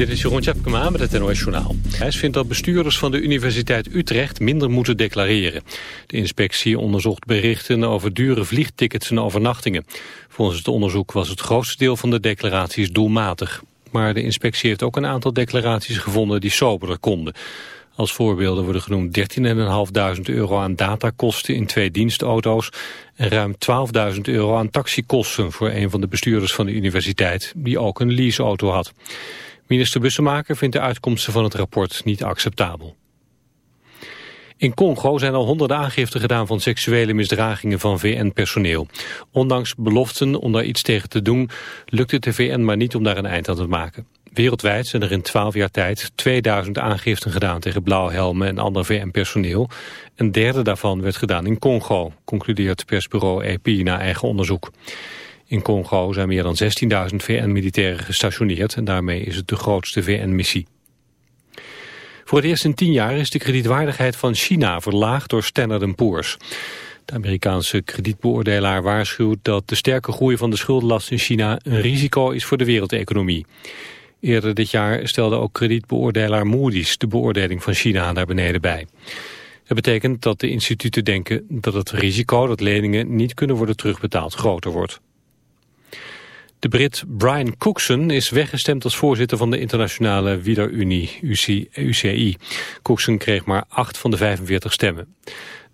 Dit is Jeroen Tjepkema met het NOS Journaal. Hij vindt dat bestuurders van de Universiteit Utrecht minder moeten declareren. De inspectie onderzocht berichten over dure vliegtickets en overnachtingen. Volgens het onderzoek was het grootste deel van de declaraties doelmatig. Maar de inspectie heeft ook een aantal declaraties gevonden die soberder konden. Als voorbeelden worden genoemd 13.500 euro aan datakosten in twee dienstauto's en ruim 12.000 euro aan taxikosten voor een van de bestuurders van de universiteit die ook een leaseauto had. Minister Bussemaker vindt de uitkomsten van het rapport niet acceptabel. In Congo zijn al honderden aangiften gedaan van seksuele misdragingen van VN-personeel. Ondanks beloften om daar iets tegen te doen, lukt het de VN maar niet om daar een eind aan te maken. Wereldwijd zijn er in 12 jaar tijd 2000 aangiften gedaan tegen blauwhelmen en ander VN-personeel. Een derde daarvan werd gedaan in Congo, concludeert persbureau EP na eigen onderzoek. In Congo zijn meer dan 16.000 VN-militairen gestationeerd en daarmee is het de grootste VN-missie. Voor het eerst in tien jaar is de kredietwaardigheid van China verlaagd door Standard Poor's. De Amerikaanse kredietbeoordelaar waarschuwt dat de sterke groei van de schuldenlast in China een risico is voor de wereldeconomie. Eerder dit jaar stelde ook kredietbeoordelaar Moody's de beoordeling van China naar beneden bij. Het betekent dat de instituten denken dat het risico dat leningen niet kunnen worden terugbetaald groter wordt. De Brit Brian Cookson is weggestemd als voorzitter van de internationale wielerunie UCI. Cookson kreeg maar 8 van de 45 stemmen.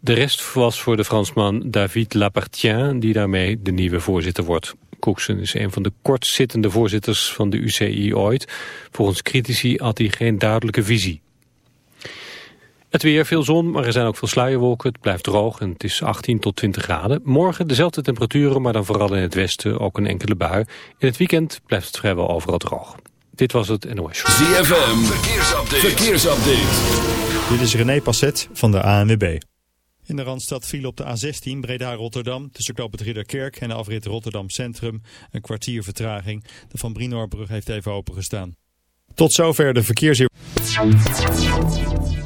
De rest was voor de Fransman David Lapartien, die daarmee de nieuwe voorzitter wordt. Cookson is een van de kortzittende voorzitters van de UCI ooit. Volgens critici had hij geen duidelijke visie. Het weer, veel zon, maar er zijn ook veel sluierwolken. Het blijft droog en het is 18 tot 20 graden. Morgen dezelfde temperaturen, maar dan vooral in het westen ook een enkele bui. In het weekend blijft het vrijwel overal droog. Dit was het NOS. ZFM, verkeersupdate. verkeersupdate. Dit is René Passet van de ANWB. In de Randstad viel op de A16 Breda-Rotterdam tussen Knoop het Ridderkerk en de afrit Rotterdam Centrum een kwartier vertraging. De Van Brinoorbrug heeft even opengestaan. Tot zover de verkeersinformatie.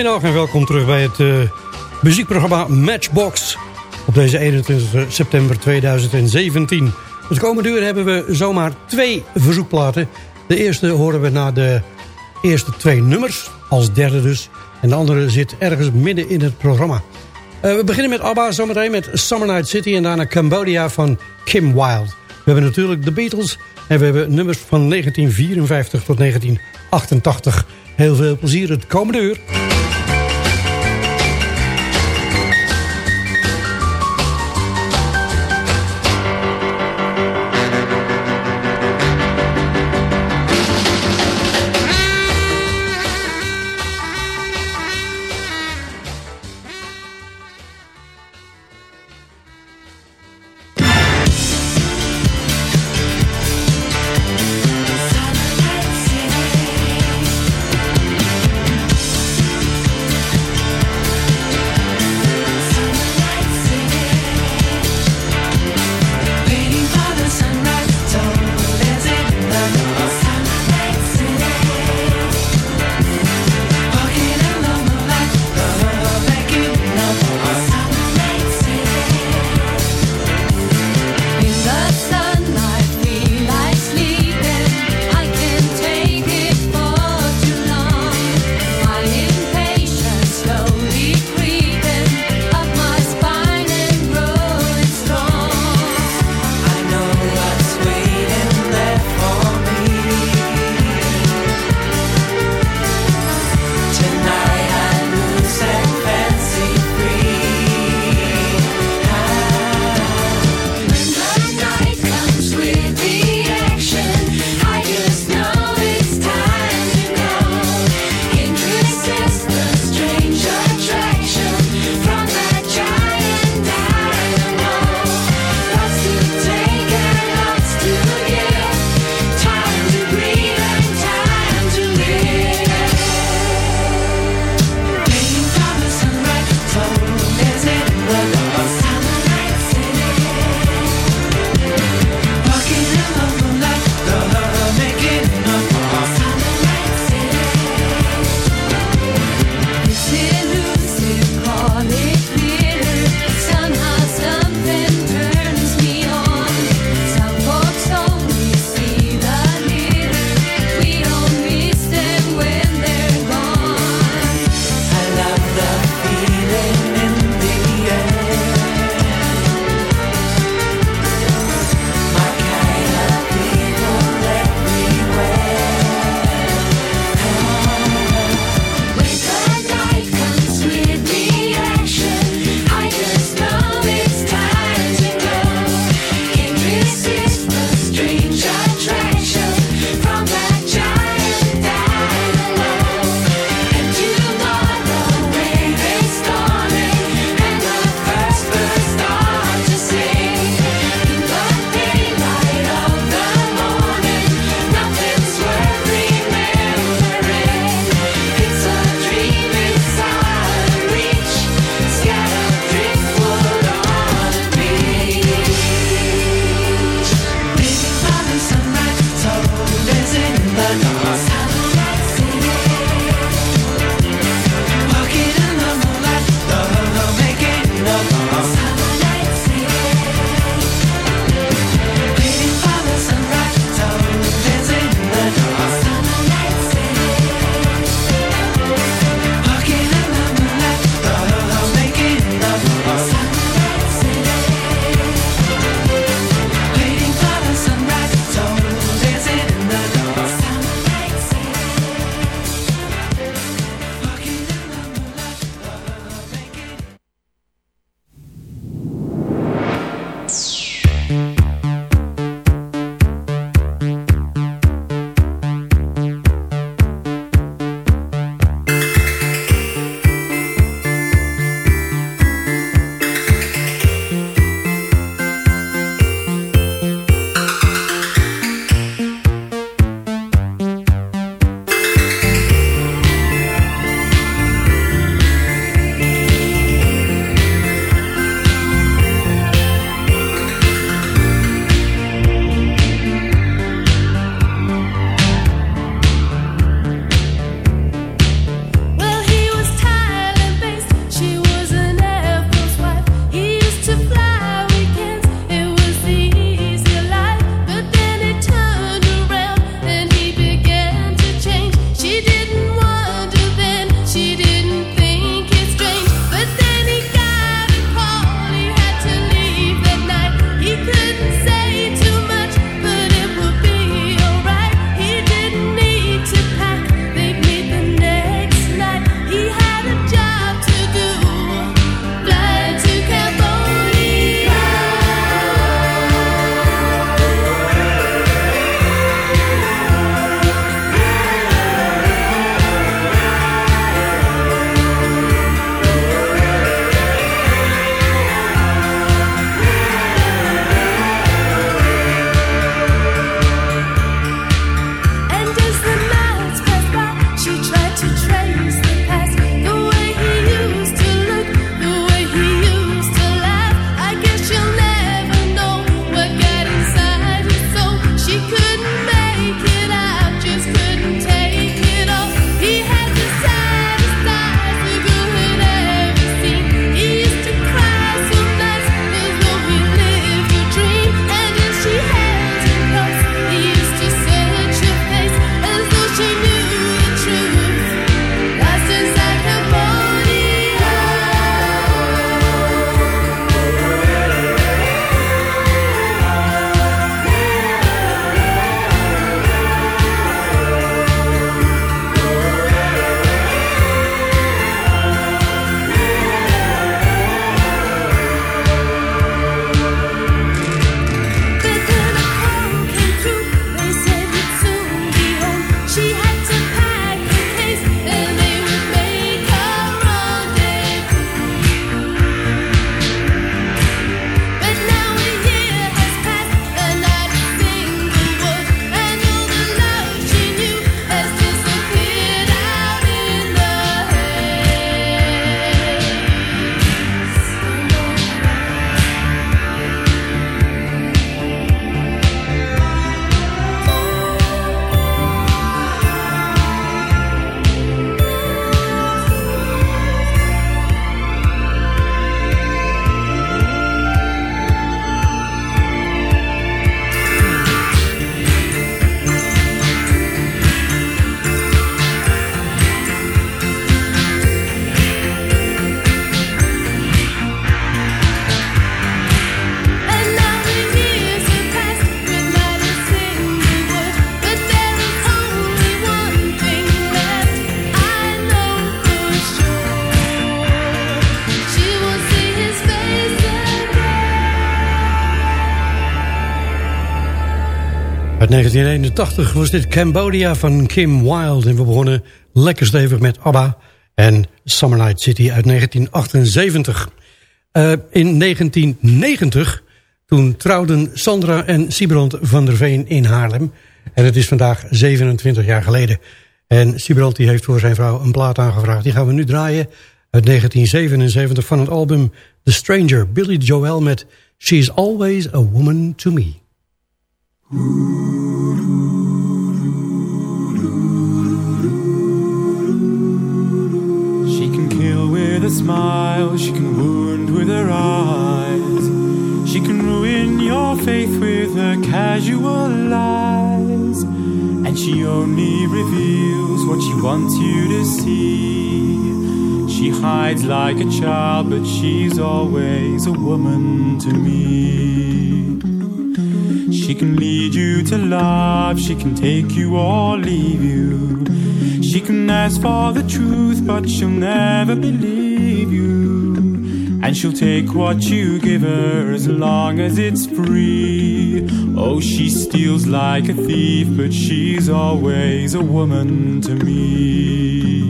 Goedemiddag en welkom terug bij het uh, muziekprogramma Matchbox op deze 21 september 2017. Het komende uur hebben we zomaar twee verzoekplaten. De eerste horen we na de eerste twee nummers, als derde dus. En de andere zit ergens midden in het programma. Uh, we beginnen met ABBA zometeen met Summer Night City... en daarna Cambodia van Kim Wilde. We hebben natuurlijk de Beatles en we hebben nummers van 1954 tot 1988. Heel veel plezier het komende uur. 1981 was dit Cambodia van Kim Wilde. En we begonnen lekker stevig met ABBA en Summer Night City uit 1978. Uh, in 1990, toen trouwden Sandra en Sibrand van der Veen in Haarlem. En het is vandaag 27 jaar geleden. En Sibrand heeft voor zijn vrouw een plaat aangevraagd. Die gaan we nu draaien uit 1977 van het album The Stranger. Billy Joel met She's Always a Woman to Me. She can kill with a smile, she can wound with her eyes. She can ruin your faith with her casual lies. And she only reveals what she wants you to see. She hides like a child, but she's always a woman to me. She can lead you to love, she can take you or leave you. She can ask for the truth, but she'll never believe you. And she'll take what you give her as long as it's free. Oh, she steals like a thief, but she's always a woman to me.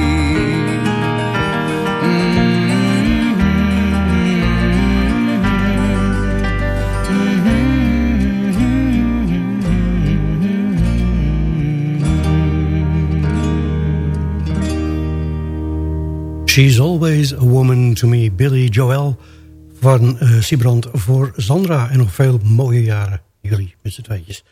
She's Always a Woman to Me, Billy Joel van uh, Sibrand voor Sandra. En nog veel mooie jaren, jullie met z'n tweetjes.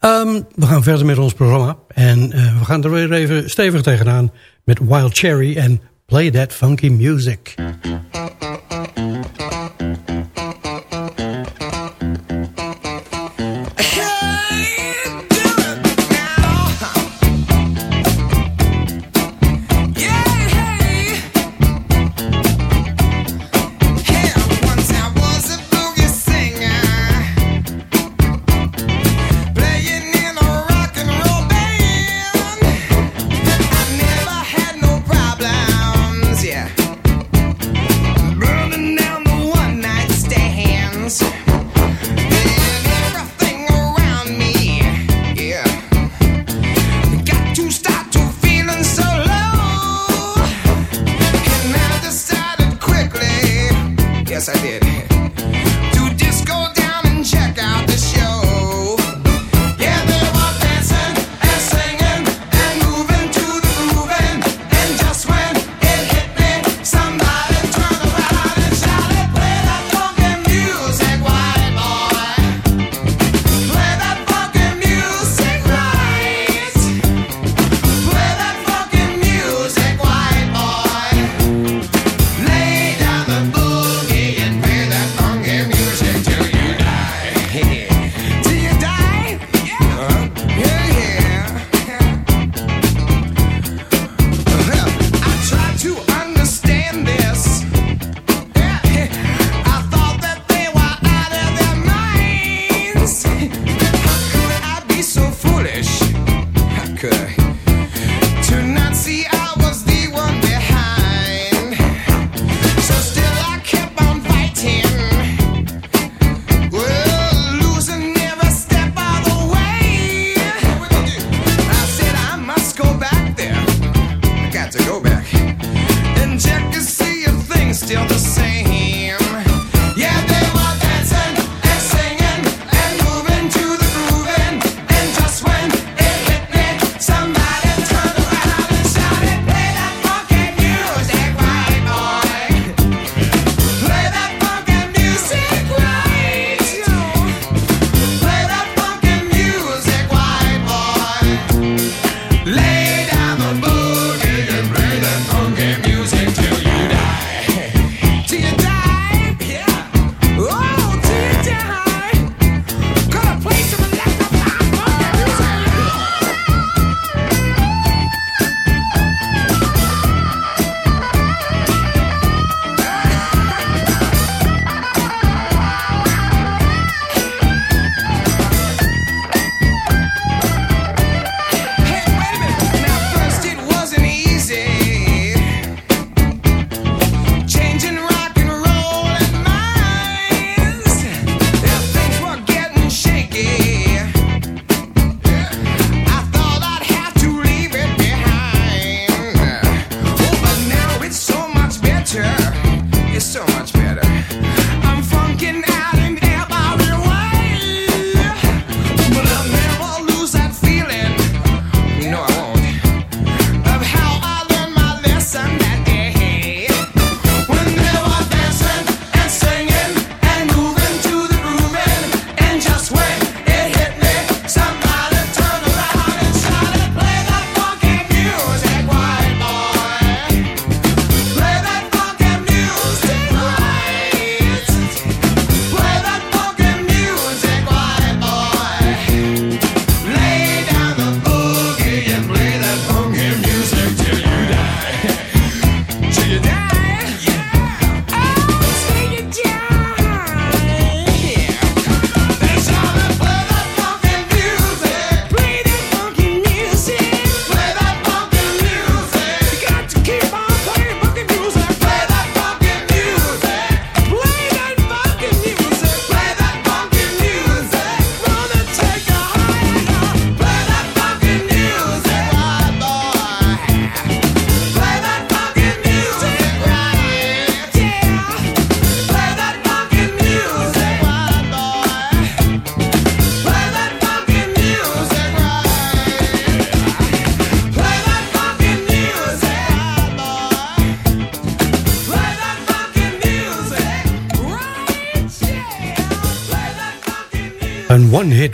Um, we gaan verder met ons programma. En uh, we gaan er weer even stevig tegenaan met Wild Cherry en Play That Funky Music.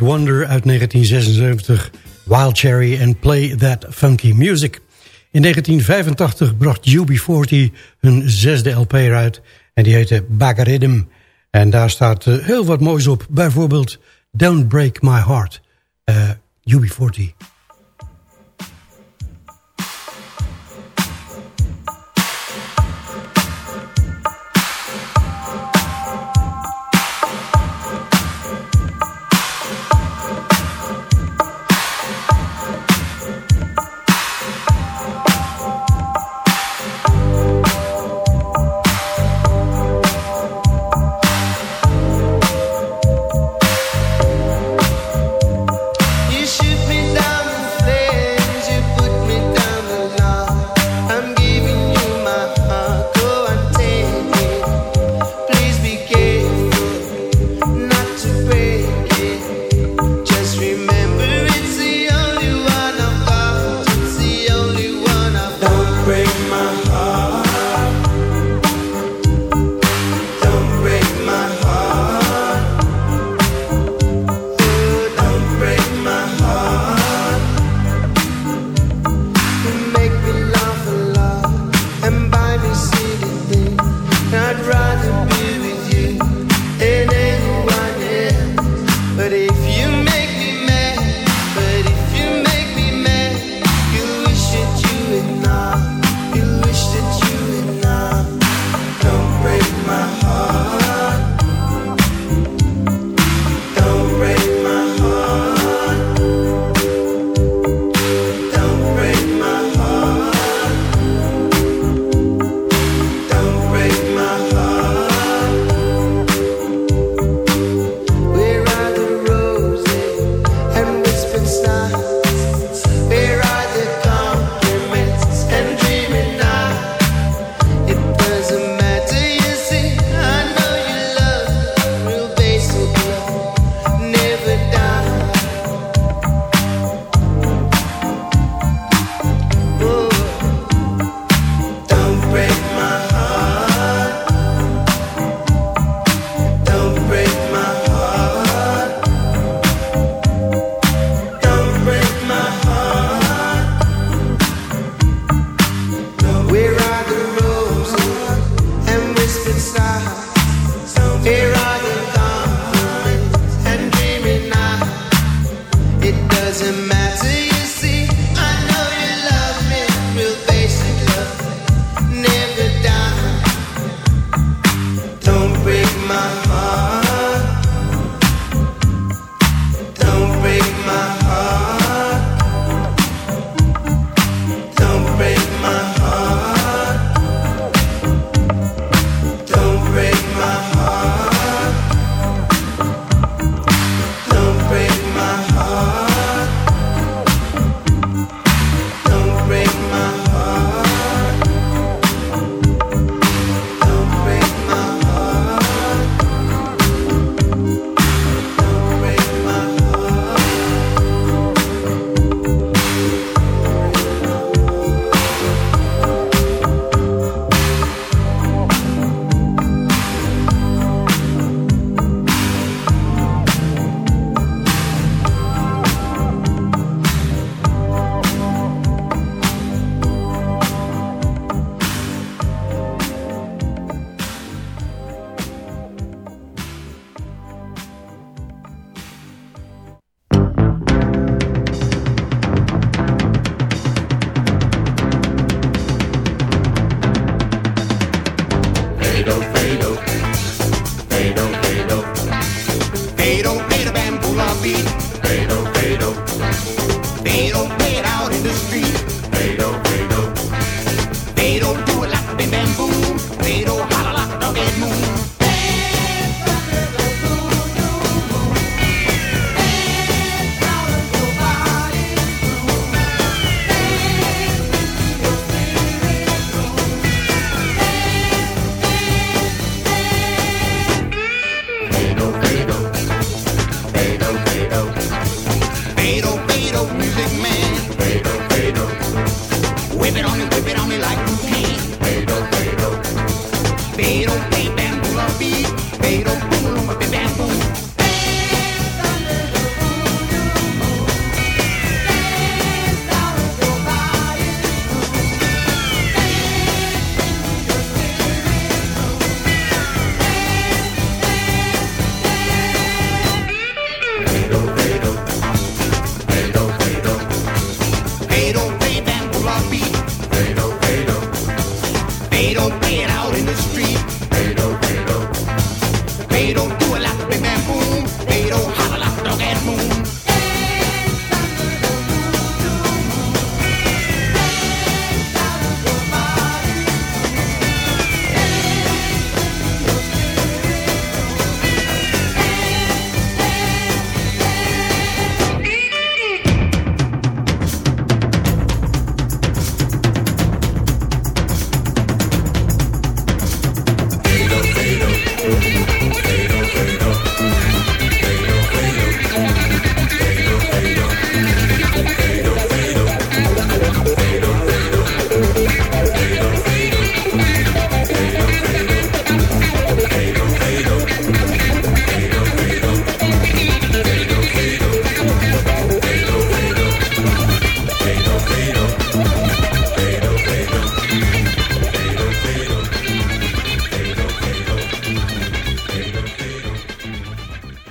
One-hit wonder uit 1976, Wild Cherry and Play That Funky Music. In 1985 bracht UB40 hun zesde LP uit en die heette Bagariddim. En daar staat uh, heel wat moois op, bijvoorbeeld Don't Break My Heart, uh, UB40.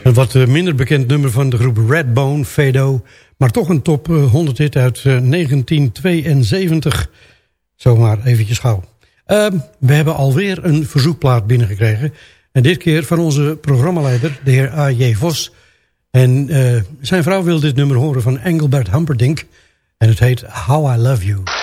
Een wat eh, minder bekend nummer van de groep Redbone, Fado. Maar toch een top 100 hit uit 1972. Zomaar eventjes gauw. Uh, we hebben alweer een verzoekplaat binnengekregen. En dit keer van onze programmaleider, de heer A.J. Vos. En zijn vrouw wil dit nummer horen van Engelbert Humperdinck. En het heet How I Love You.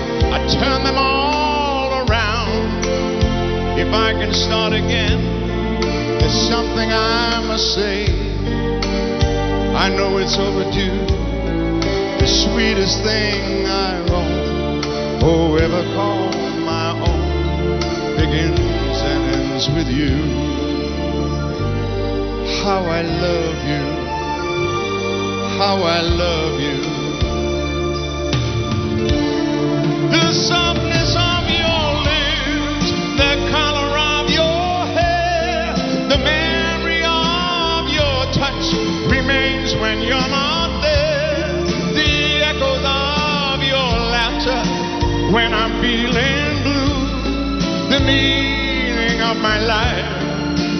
I turn them all around. If I can start again, there's something I must say. I know it's overdue. The sweetest thing I own, oh, ever call my own, begins and ends with you. How I love you. How I love you.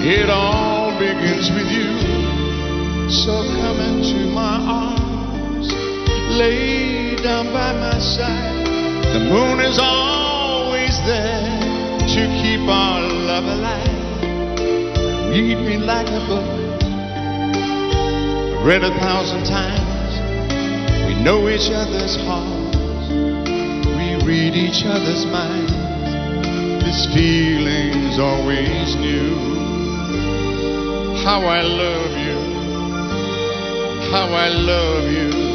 It all begins with you. So come into my arms, lay down by my side. The moon is always there to keep our love alive. Read me like a book, read a thousand times. We know each other's hearts, we read each other's minds. This feeling's always new. How I love you, how I love you.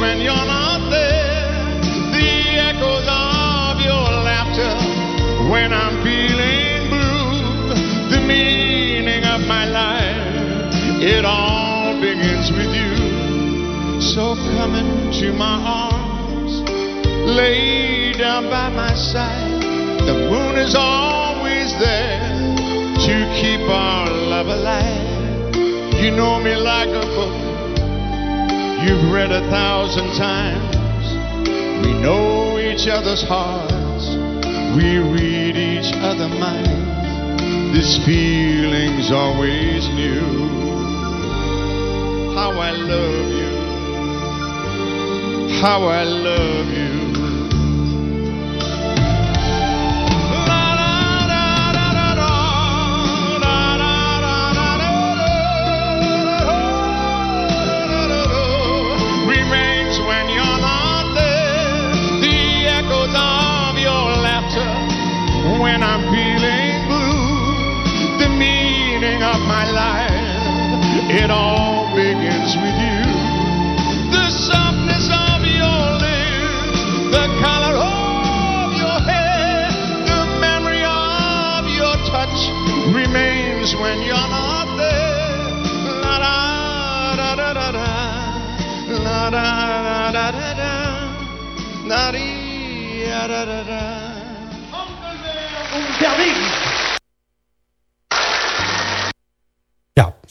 When you're not there. The echoes of your laughter when I'm feeling blue. The meaning of my life, it all begins with you. So come into my arms, lay down by my side. The moon is always there to keep our love alive. You know me like a book you've read a thousand times. We know each other's hearts, we read each other's minds. This feeling's always new. How I love you, how I love you.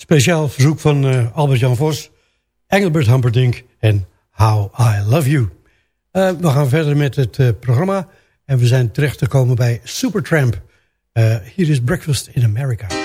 Speciaal verzoek van eh, Albert-Jan Vos, Engelbert Hamperdink en How I Love You. Eh, we gaan verder met het eh, programma en we zijn terecht gekomen bij Supertramp. hier is Breakfast in America.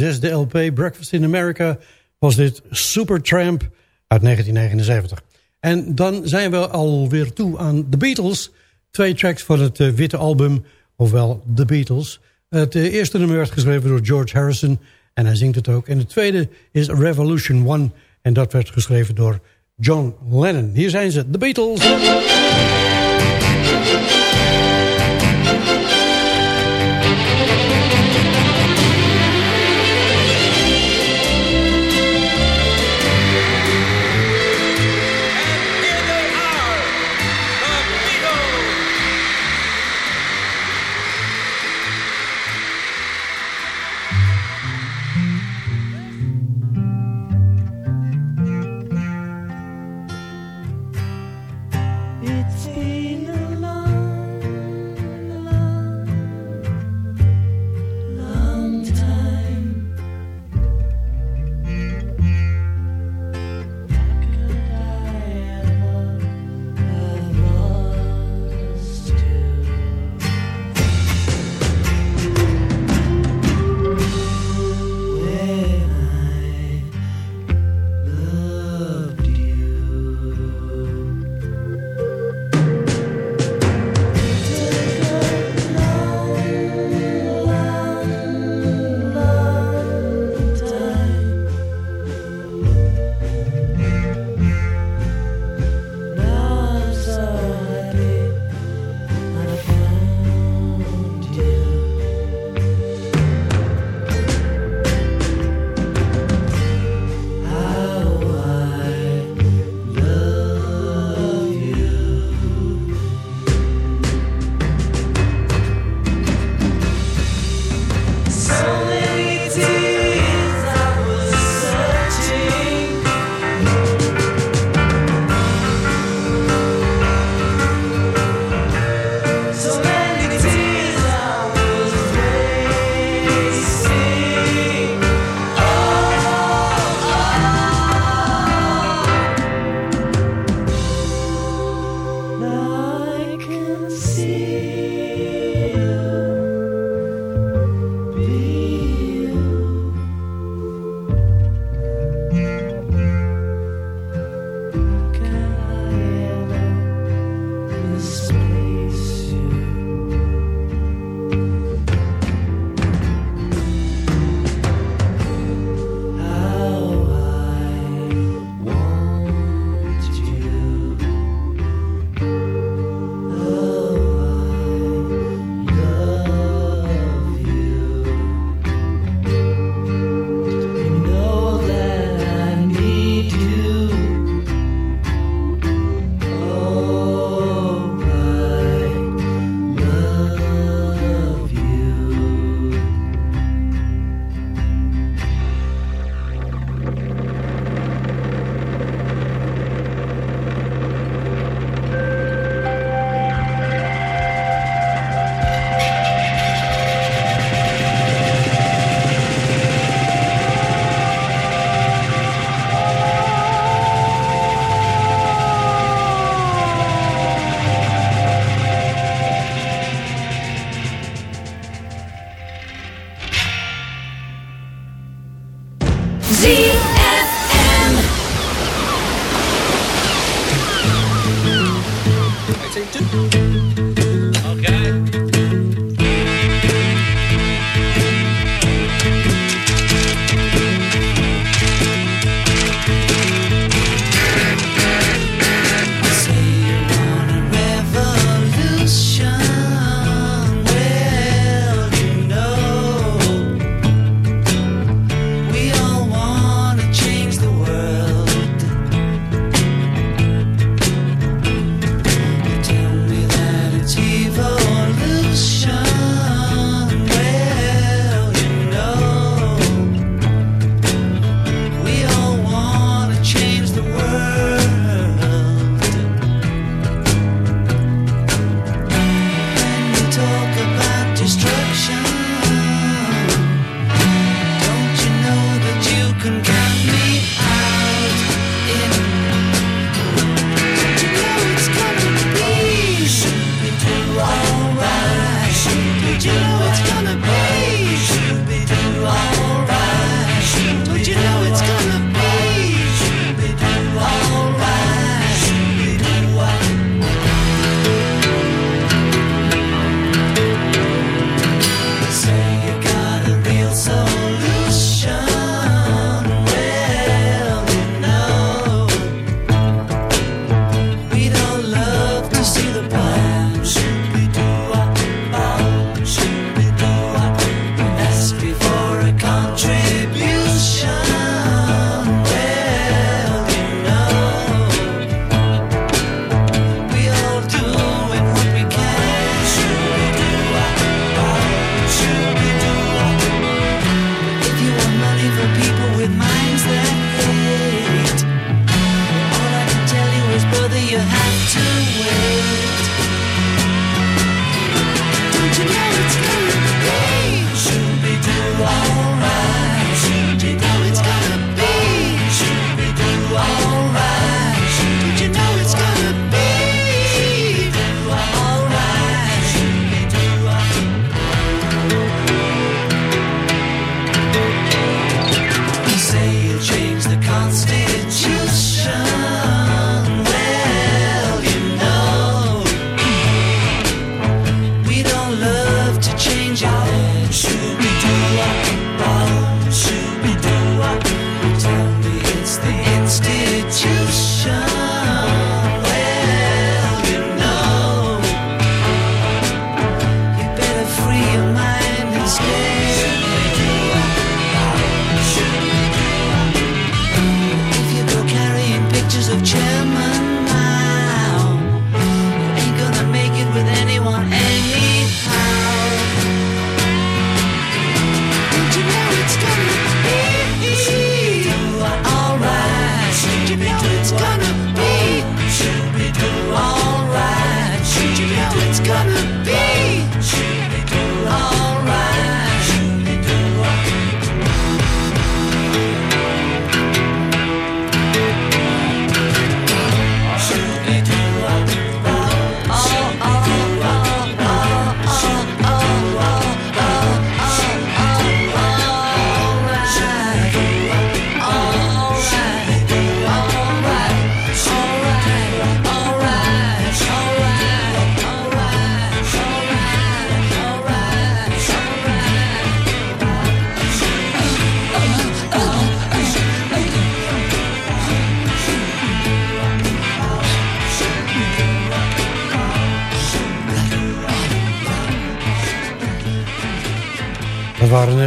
zesde LP Breakfast in America was dit Supertramp uit 1979. En dan zijn we alweer toe aan The Beatles. Twee tracks van het eh, witte album, ofwel The Beatles. Het eh, eerste nummer werd geschreven door George Harrison en hij zingt het ook. En het tweede is Revolution One en dat werd geschreven door John Lennon. Hier zijn ze, The Beatles.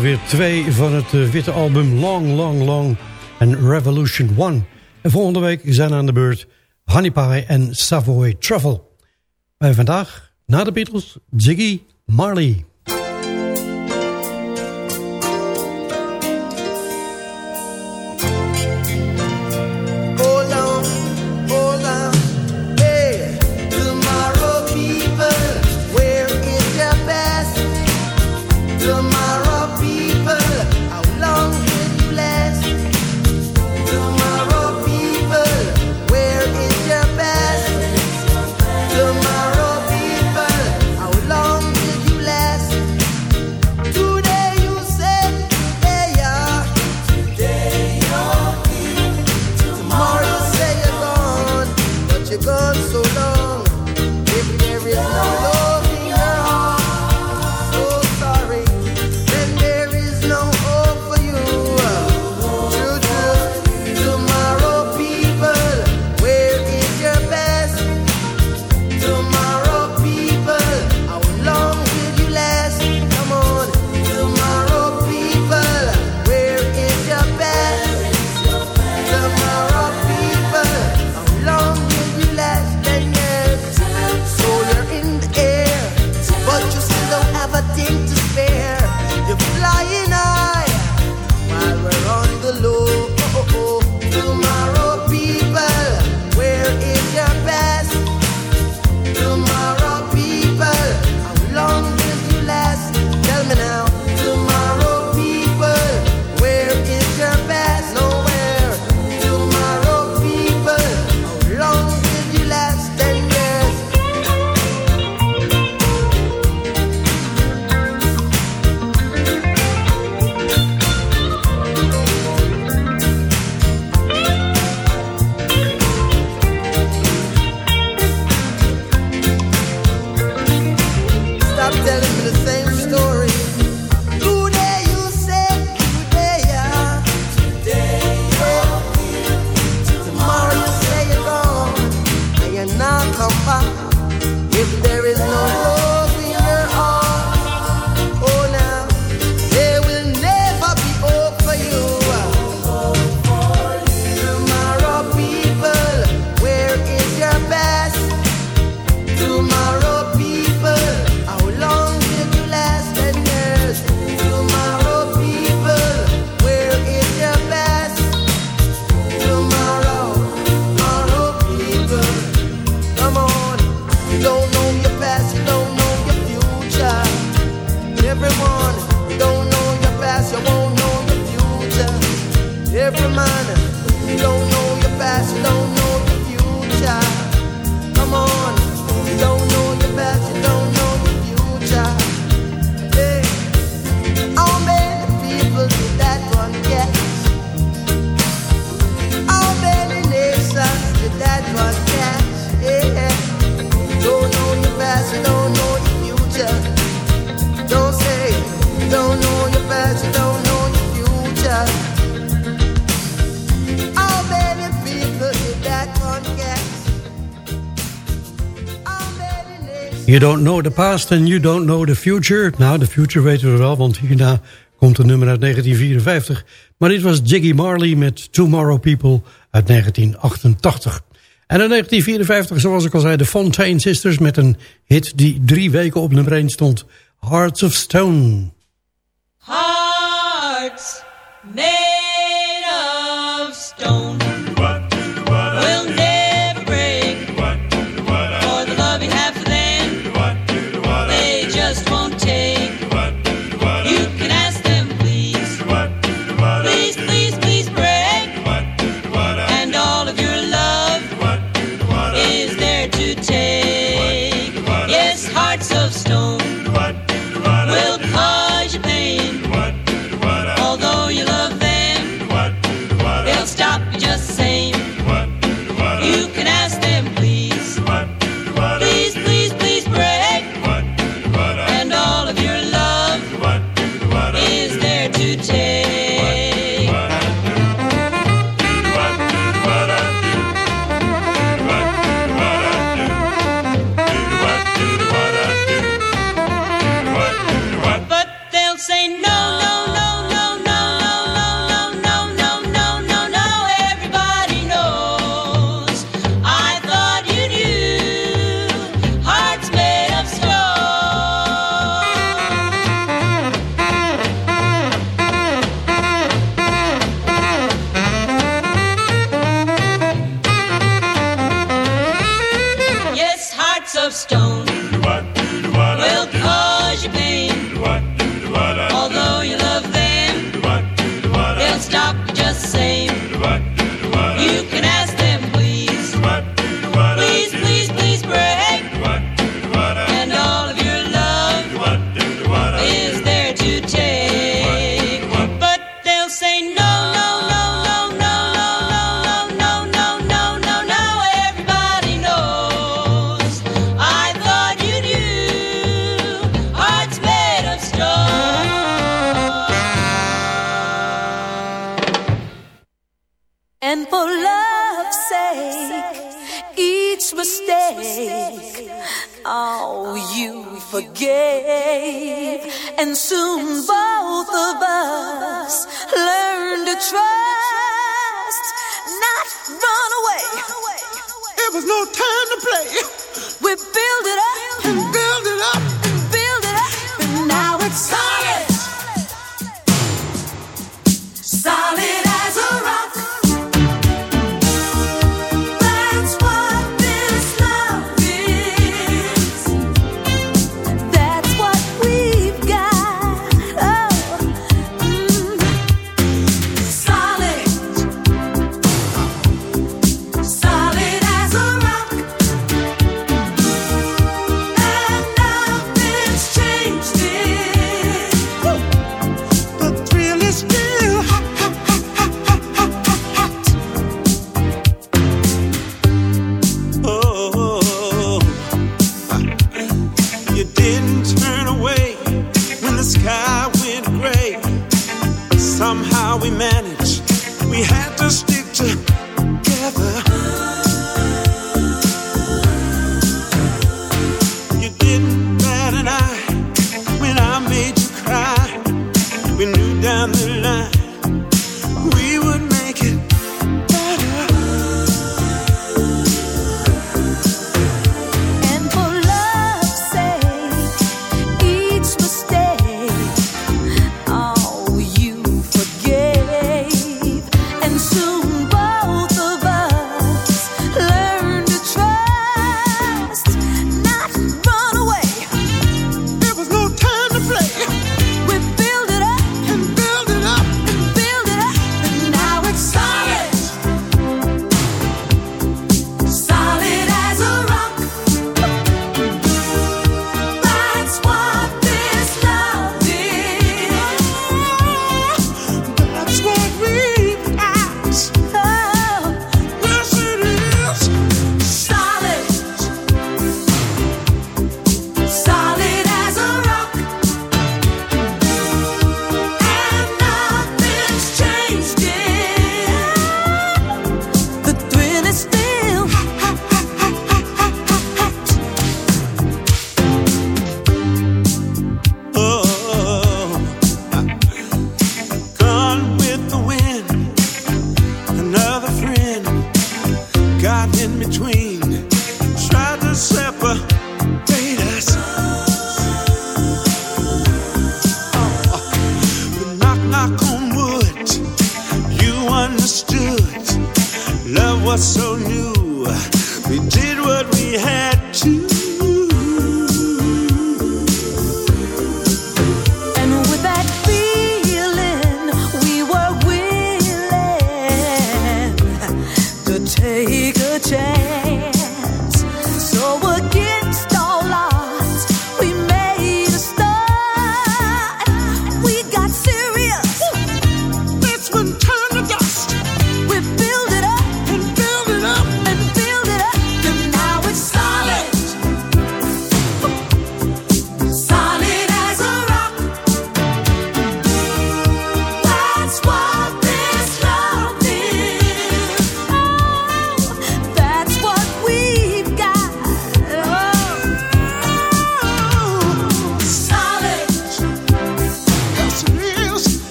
weer twee van het eh, witte album Long, Long, Long en Revolution 1. En volgende week zijn aan de beurt Honey Pie en Savoy Truffle. En vandaag, na de Beatles, Ziggy Marley. You don't know the past and you don't know the future. Nou, de future weten we wel, want hierna komt een nummer uit 1954. Maar dit was Jiggy Marley met Tomorrow People uit 1988. En in 1954, zoals ik al zei, de Fontaine Sisters... met een hit die drie weken op nummer 1 stond. Hearts of Stone. Hearts made what's so new.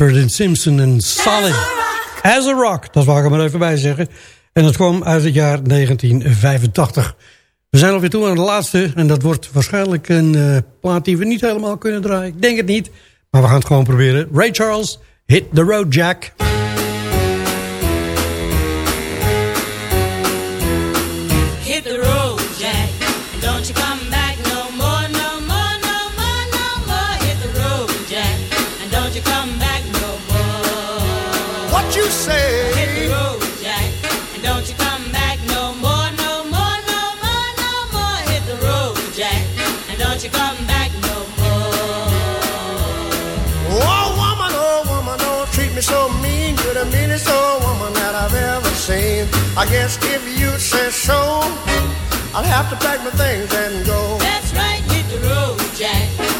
Ashford en Simpson en Solid. As a Rock, dat wou ik er maar even bij zeggen. En dat kwam uit het jaar 1985. We zijn alweer toe aan de laatste. En dat wordt waarschijnlijk een uh, plaat die we niet helemaal kunnen draaien. Ik denk het niet. Maar we gaan het gewoon proberen. Ray Charles, Hit the Road Jack. I guess if you say so, I'll have to pack my things and go. That's right, hit the road, Jack.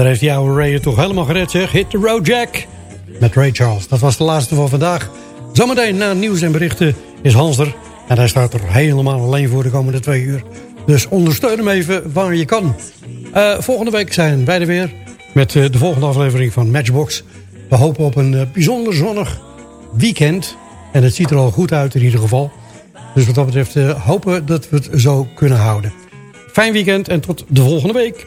Daar heeft oude Ray toch helemaal gered, zeg. Hit the road, Jack. Met Ray Charles. Dat was de laatste van vandaag. Zometeen na nieuws en berichten is Hans er. En hij staat er helemaal alleen voor de komende twee uur. Dus ondersteun hem even waar je kan. Eh, volgende week zijn wij er weer. Met eh, de volgende aflevering van Matchbox. We hopen op een eh, bijzonder zonnig weekend. En het ziet er al goed uit in ieder geval. Dus wat dat betreft hopen dat we het zo kunnen houden. Fijn weekend en tot de volgende week.